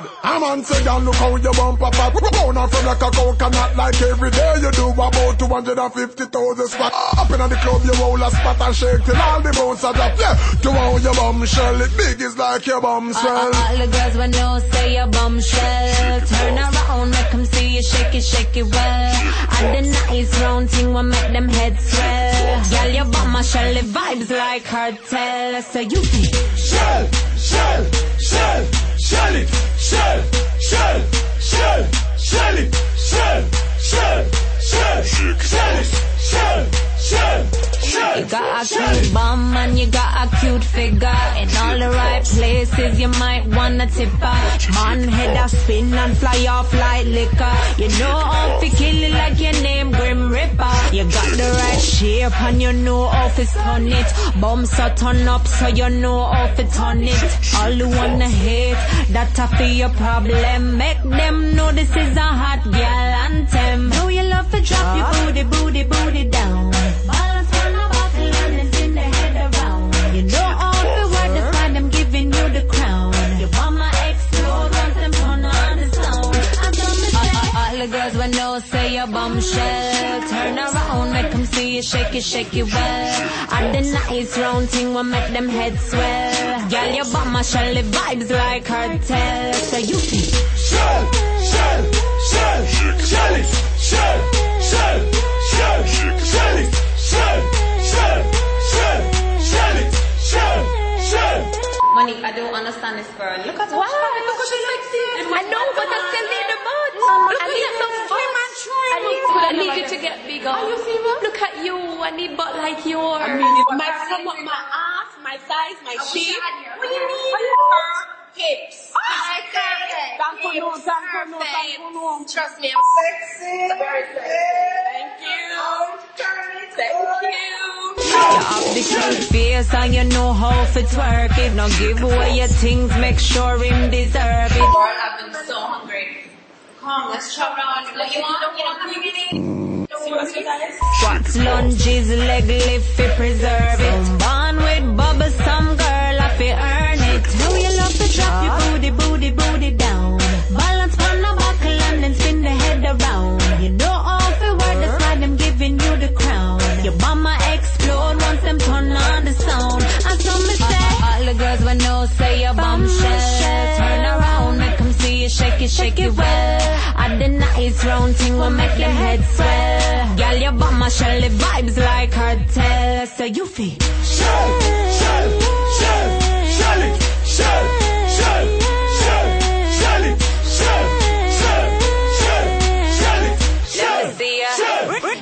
bad. I'm on say, girl, look how you bump up. Pound on from like a coconut, like every day you do about 250,000 spot. Up in the club, you roll a spot and shake till all the bones are drop. Yeah, to how your bombshell, it big is like your bombshell. All, all, all the girls when know say your bombshell. Turn around, make them see you shake it, shake it well. And the nice round thing will make them heads swell. Girl, your bombshell, the vibes like cartel. So you be Shell, shell, shell, shell it, shell, shell, shell, shell it, shell, shell, shell, shell it, shell, shell, shell. You got a cute bum and you got a cute figure In all the right places you might wanna tip her Man head a spin and fly off like liquor You know how to kill it like your name Grim Reaper You got the right shape and you know how to turn it Bum so turn up so you know how to turn it All who wanna hate, a for your problem. Make them know this is a hot girl anthem. Know you love to drop your booty, booty, booty down. Balance girls when know say your bombshell Turn around, make them see you shake it, shake it well And the nice round thing will make them heads swell Girl, your bombshell, the vibes like cartel So you be Shell, shell, shell, shell it, shell, shell, shell, shell it, shell, shell, shell, shell it, shell, shell. Monique, I don't understand this girl. Look at her. Why? Look how she's sexy. I know, but that's still in the to get bigger. Are you serious? Look at you. I need butt like yours. I mean, it's- my stomach, my ass, my thighs, my shape. What do you mean? Her hips. Ah, I said Thank you, thank you, thank you. Trust me, I'm Sexy. Thank you. Thank you. You have the cute face and you know how to twerk it. Now give away your things, make sure him deserve it. Lord, I've been so hungry. Come, let's chop down. What you want? You don't have anything? Seriously, guys? Squats, lunges, leg lift, fi preserve it. Some born with bubbles, some girl, I fi earn it. Know you love to drop your booty, booty, booty down. Balance on the buckle and then spin the head around. You know all fi work, that's why them giving you the crown. Your mama explode once them turn on the sound. And some me say, all the girls when know say your bombshell. Turn around, make them see you shake it, shake it well. And the nice round thing will make your head swell. Girl, your bum a shell, the vibes like cartel. So you feel Shell, shell, shell, shell it, shell, shell, shell, shell it, shell, shell, shell, shell it, shell, see ya.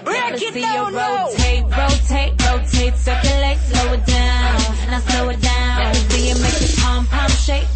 Let me see you rotate, rotate, rotate, circulate, slow it down. Now slow it down. Let me see you make it pom pom shake,